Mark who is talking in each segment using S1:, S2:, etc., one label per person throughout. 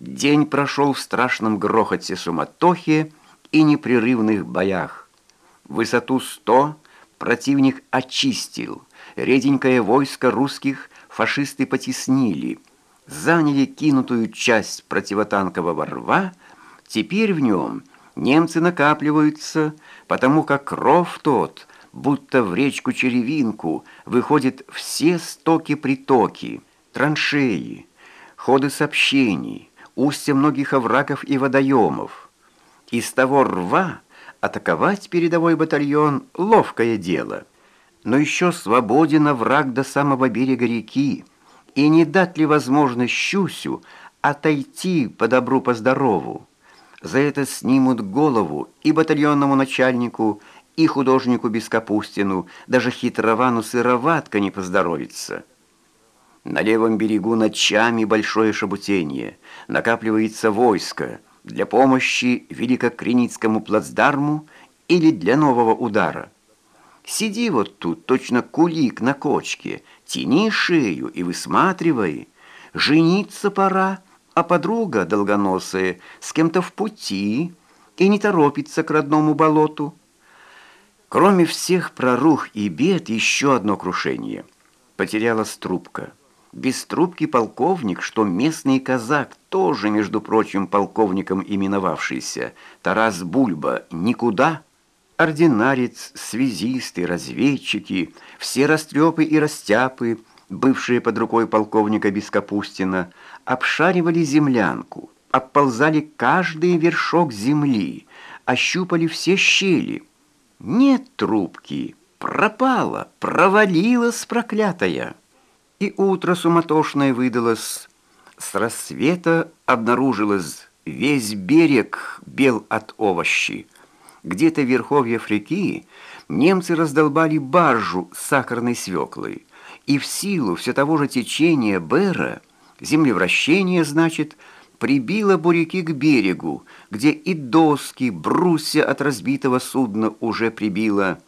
S1: День прошел в страшном грохоте суматохе и непрерывных боях. Высоту сто противник очистил, реденькое войско русских фашисты потеснили, заняли кинутую часть противотанкового рва, теперь в нем немцы накапливаются, потому как ров тот, будто в речку-черевинку, выходят все стоки-притоки, траншеи, ходы сообщений, устья многих оврагов и водоемов. Из того рва атаковать передовой батальон — ловкое дело. Но еще свободен враг до самого берега реки, и не дать ли возможность Щусю отойти по добру, по. За это снимут голову и батальонному начальнику, и художнику Бескапустину, даже хитровану сыроватка не поздоровится. На левом берегу ночами большое шабутение, накапливается войско для помощи Великокреницкому плацдарму или для нового удара. Сиди вот тут, точно кулик на кочке, тяни шею и высматривай. Жениться пора, а подруга долгоносая с кем-то в пути и не торопится к родному болоту. Кроме всех прорух и бед, еще одно крушение. Потерялась трубка. Без трубки полковник, что местный казак, тоже, между прочим, полковником именовавшийся, Тарас Бульба, никуда. Ординарец, связисты, разведчики, все растрепы и растяпы, бывшие под рукой полковника Бескапустина, обшаривали землянку, обползали каждый вершок земли, ощупали все щели. Нет трубки, пропала, провалилась проклятая. И утро суматошное выдалось. С рассвета обнаружилось весь берег бел от овощи. Где-то в верховьях реки немцы раздолбали баржу с сахарной свеклой. И в силу все того же течения Бера, землевращение, значит, прибило буряки к берегу, где и доски, брусья от разбитого судна уже прибило.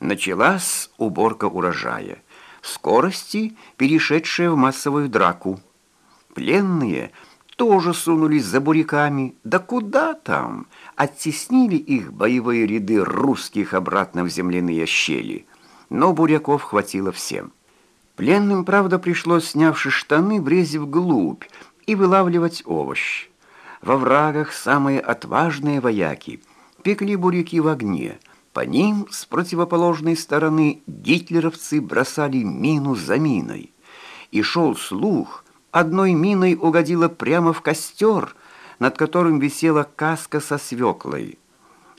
S1: Началась уборка урожая скорости, перешедшая в массовую драку. Пленные тоже сунулись за буряками, да куда там, оттеснили их боевые ряды русских обратно в земляные щели. Но буряков хватило всем. Пленным, правда, пришлось, снявши штаны, брезив вглубь и вылавливать овощ. Во врагах самые отважные вояки пекли буряки в огне, по ним с противоположной стороны гитлеровцы бросали мину за миной. И шел слух, одной миной угодила прямо в костер, над которым висела каска со свеклой.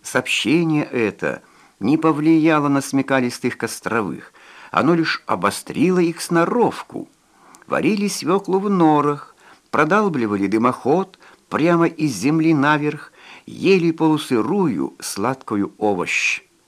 S1: Сообщение это не повлияло на смекалистых костровых, оно лишь обострило их сноровку. Варили свеклу в норах, продалбливали дымоход прямо из земли наверх, ели полусырую сладкую овощ.